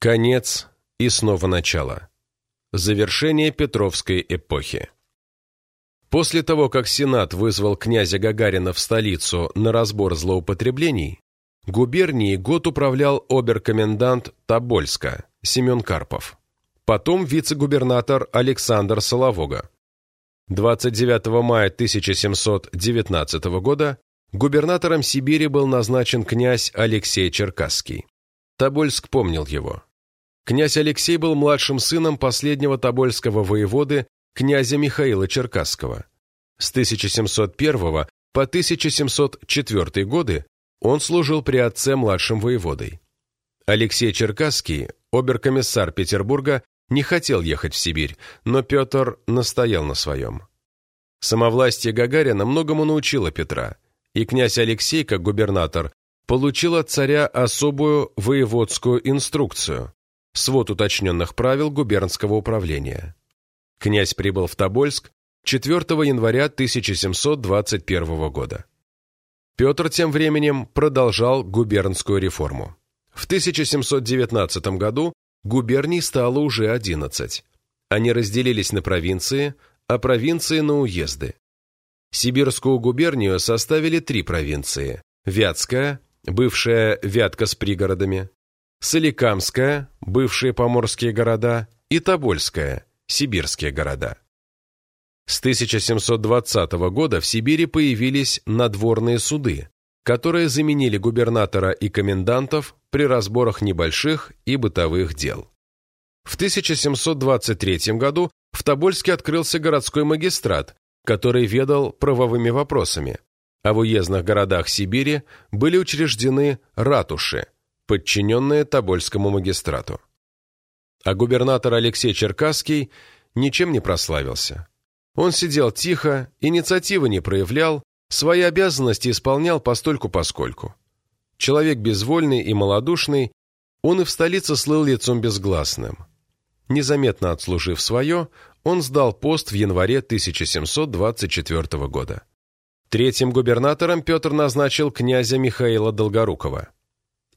Конец и снова начало. Завершение Петровской эпохи. После того, как Сенат вызвал князя Гагарина в столицу на разбор злоупотреблений, губернией год управлял оберкомендант Тобольска Семен Карпов, потом вице-губернатор Александр Соловога. 29 мая 1719 года губернатором Сибири был назначен князь Алексей Черкасский. Тобольск помнил его. Князь Алексей был младшим сыном последнего тобольского воеводы князя Михаила Черкасского. С 1701 по 1704 годы он служил при отце младшим воеводой. Алексей Черкасский, оберкомиссар Петербурга, не хотел ехать в Сибирь, но Петр настоял на своем. Самовластие Гагарина многому научило Петра, и князь Алексей, как губернатор, получил от царя особую воеводскую инструкцию, свод уточненных правил губернского управления. Князь прибыл в Тобольск 4 января 1721 года. Петр тем временем продолжал губернскую реформу. В 1719 году губерний стало уже 11. Они разделились на провинции, а провинции на уезды. Сибирскую губернию составили три провинции – Вятская, бывшая Вятка с пригородами, Соликамская, бывшие поморские города, и Тобольская, сибирские города. С 1720 года в Сибири появились надворные суды, которые заменили губернатора и комендантов при разборах небольших и бытовых дел. В 1723 году в Тобольске открылся городской магистрат, который ведал правовыми вопросами, а в уездных городах Сибири были учреждены ратуши – подчиненные Тобольскому магистрату. А губернатор Алексей Черкасский ничем не прославился. Он сидел тихо, инициативы не проявлял, свои обязанности исполнял постольку-поскольку. Человек безвольный и малодушный, он и в столице слыл лицом безгласным. Незаметно отслужив свое, он сдал пост в январе 1724 года. Третьим губернатором Петр назначил князя Михаила Долгорукова.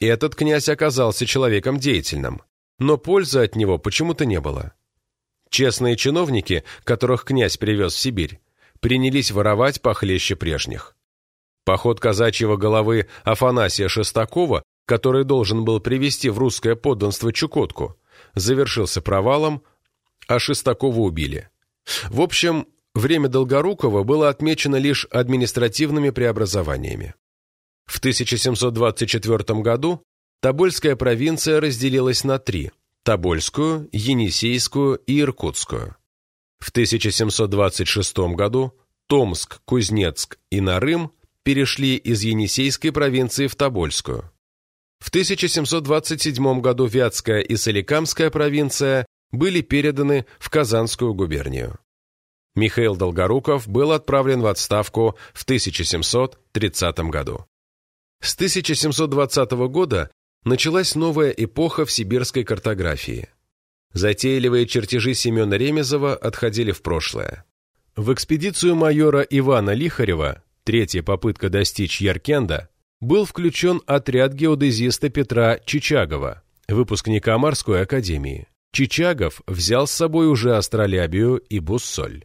Этот князь оказался человеком деятельным, но пользы от него почему-то не было. Честные чиновники, которых князь привез в Сибирь, принялись воровать похлеще прежних. Поход казачьего головы Афанасия Шестакова, который должен был привести в русское подданство Чукотку, завершился провалом, а Шестакова убили. В общем, время Долгорукова было отмечено лишь административными преобразованиями. В 1724 году Тобольская провинция разделилась на три – Тобольскую, Енисейскую и Иркутскую. В 1726 году Томск, Кузнецк и Нарым перешли из Енисейской провинции в Тобольскую. В 1727 году Вятская и Соликамская провинция были переданы в Казанскую губернию. Михаил Долгоруков был отправлен в отставку в 1730 году. С 1720 года началась новая эпоха в сибирской картографии. Затейливые чертежи Семена Ремезова отходили в прошлое. В экспедицию майора Ивана Лихарева, третья попытка достичь Яркенда, был включен отряд геодезиста Петра Чичагова, выпускника морской академии. Чичагов взял с собой уже астролябию и буссоль.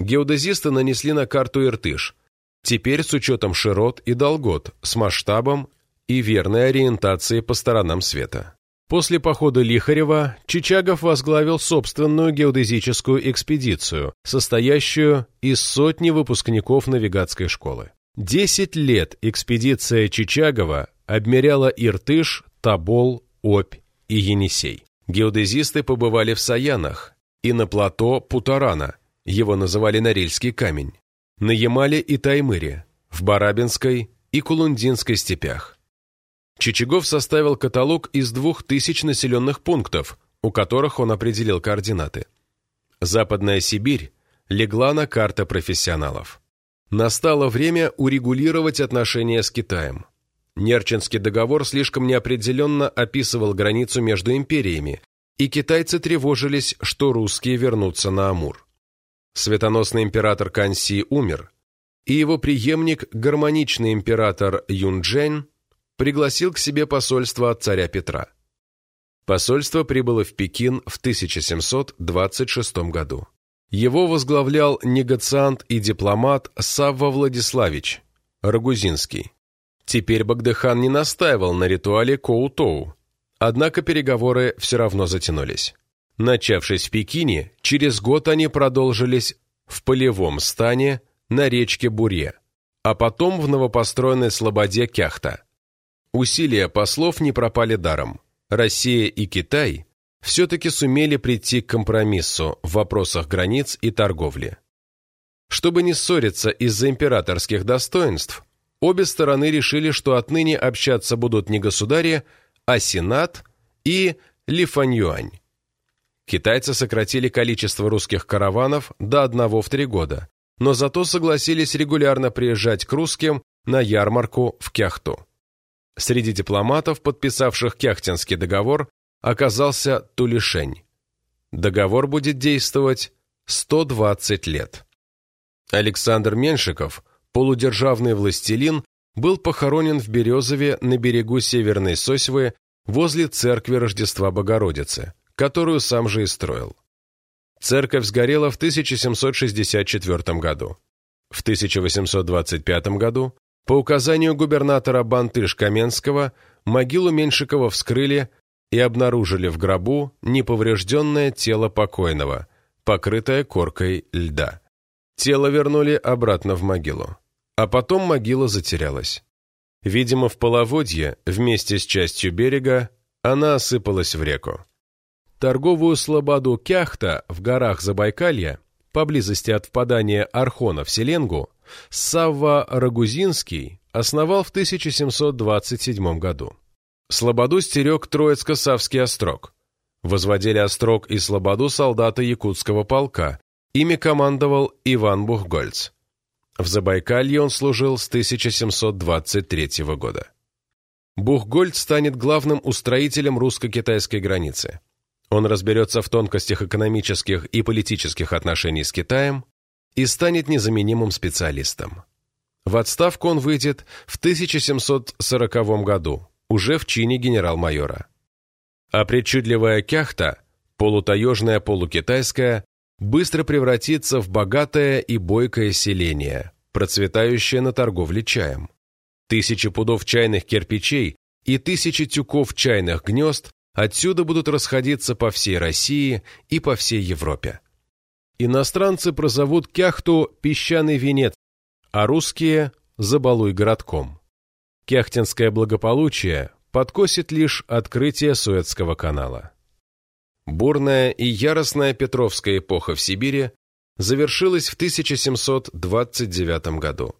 Геодезисты нанесли на карту Иртыш, Теперь с учетом широт и долгот, с масштабом и верной ориентацией по сторонам света. После похода Лихарева Чичагов возглавил собственную геодезическую экспедицию, состоящую из сотни выпускников навигатской школы. Десять лет экспедиция Чичагова обмеряла Иртыш, Тобол, Обь и Енисей. Геодезисты побывали в Саянах и на плато Путарана, его называли Норильский камень, на Ямале и Таймыре, в Барабинской и Кулундинской степях. Чичагов составил каталог из двух тысяч населенных пунктов, у которых он определил координаты. Западная Сибирь легла на карты профессионалов. Настало время урегулировать отношения с Китаем. Нерчинский договор слишком неопределенно описывал границу между империями, и китайцы тревожились, что русские вернутся на Амур светоносный император Канси умер, и его преемник, гармоничный император Юнчжэнь, пригласил к себе посольство от царя Петра. Посольство прибыло в Пекин в 1726 году. Его возглавлял негациант и дипломат Савва Владиславич Рагузинский. Теперь Багдыхан не настаивал на ритуале Коутоу, однако переговоры все равно затянулись. Начавшись в Пекине, через год они продолжились в полевом стане на речке Буре, а потом в новопостроенной слободе Кяхта. Усилия послов не пропали даром. Россия и Китай все-таки сумели прийти к компромиссу в вопросах границ и торговли. Чтобы не ссориться из-за императорских достоинств, обе стороны решили, что отныне общаться будут не государи, а Сенат и Лифаньюань. Китайцы сократили количество русских караванов до одного в три года, но зато согласились регулярно приезжать к русским на ярмарку в Кяхту. Среди дипломатов, подписавших Кяхтинский договор, оказался Тулишень. Договор будет действовать 120 лет. Александр Меншиков, полудержавный властелин, был похоронен в Березове на берегу Северной Сосьвы возле церкви Рождества Богородицы, которую сам же и строил. Церковь сгорела в 1764 году. В 1825 году по указанию губернатора Бантыш-Каменского могилу Меньшикова вскрыли и обнаружили в гробу неповрежденное тело покойного, покрытое коркой льда. Тело вернули обратно в могилу. А потом могила затерялась. Видимо, в половодье, вместе с частью берега, она осыпалась в реку. Торговую слободу Кяхта в горах Забайкалья, поблизости от впадания Архона в Селенгу, Савва Рагузинский основал в 1727 году. Слободу стерег Троицко-Савский острог. Возводили острог и слободу солдата Якутского полка. Ими командовал Иван Бухгольц. В Забайкалье он служил с 1723 года. Бухгольц станет главным устроителем русско-китайской границы. Он разберется в тонкостях экономических и политических отношений с Китаем, и станет незаменимым специалистом. В отставку он выйдет в 1740 году, уже в чине генерал-майора. А причудливая кяхта, полутаежная, полукитайская, быстро превратится в богатое и бойкое селение, процветающее на торговле чаем. Тысячи пудов чайных кирпичей и тысячи тюков чайных гнезд отсюда будут расходиться по всей России и по всей Европе. Иностранцы прозовут Кяхту «песчаный венец», а русские – «забалуй городком». Кяхтинское благополучие подкосит лишь открытие Суэцкого канала. Бурная и яростная Петровская эпоха в Сибири завершилась в 1729 году.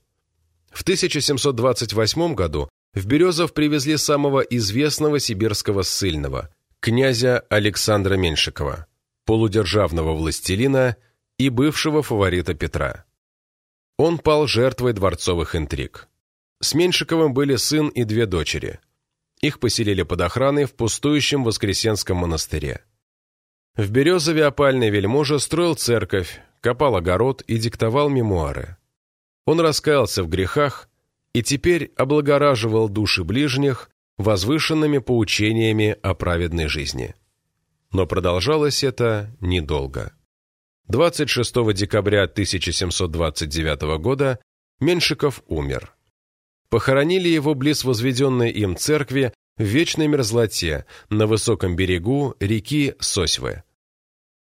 В 1728 году в Березов привезли самого известного сибирского ссыльного, князя Александра Меньшикова, полудержавного властелина – и бывшего фаворита Петра. Он пал жертвой дворцовых интриг. С Меньшиковым были сын и две дочери. Их поселили под охраной в пустующем Воскресенском монастыре. В Березове опальный вельможа строил церковь, копал огород и диктовал мемуары. Он раскаялся в грехах и теперь облагораживал души ближних возвышенными поучениями о праведной жизни. Но продолжалось это недолго. 26 декабря 1729 года Меншиков умер. Похоронили его близ возведенной им церкви в вечной мерзлоте на высоком берегу реки Сосьвы.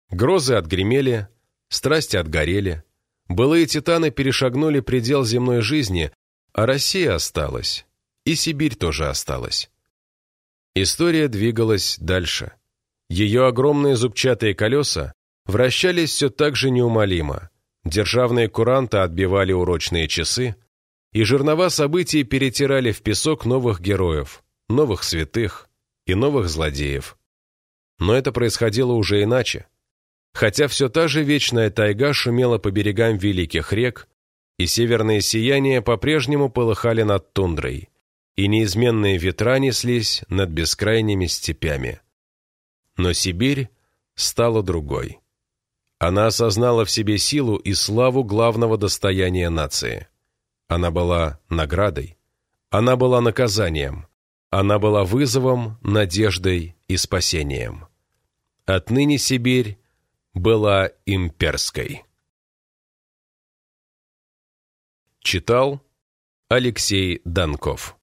Грозы отгремели, страсти отгорели, былые титаны перешагнули предел земной жизни, а Россия осталась, и Сибирь тоже осталась. История двигалась дальше. Ее огромные зубчатые колеса вращались все так же неумолимо. Державные куранты отбивали урочные часы, и жернова событий перетирали в песок новых героев, новых святых и новых злодеев. Но это происходило уже иначе. Хотя все та же вечная тайга шумела по берегам великих рек, и северные сияния по-прежнему полыхали над тундрой, и неизменные ветра неслись над бескрайними степями. Но Сибирь стала другой. Она осознала в себе силу и славу главного достояния нации. Она была наградой. Она была наказанием. Она была вызовом, надеждой и спасением. Отныне Сибирь была имперской. Читал Алексей Данков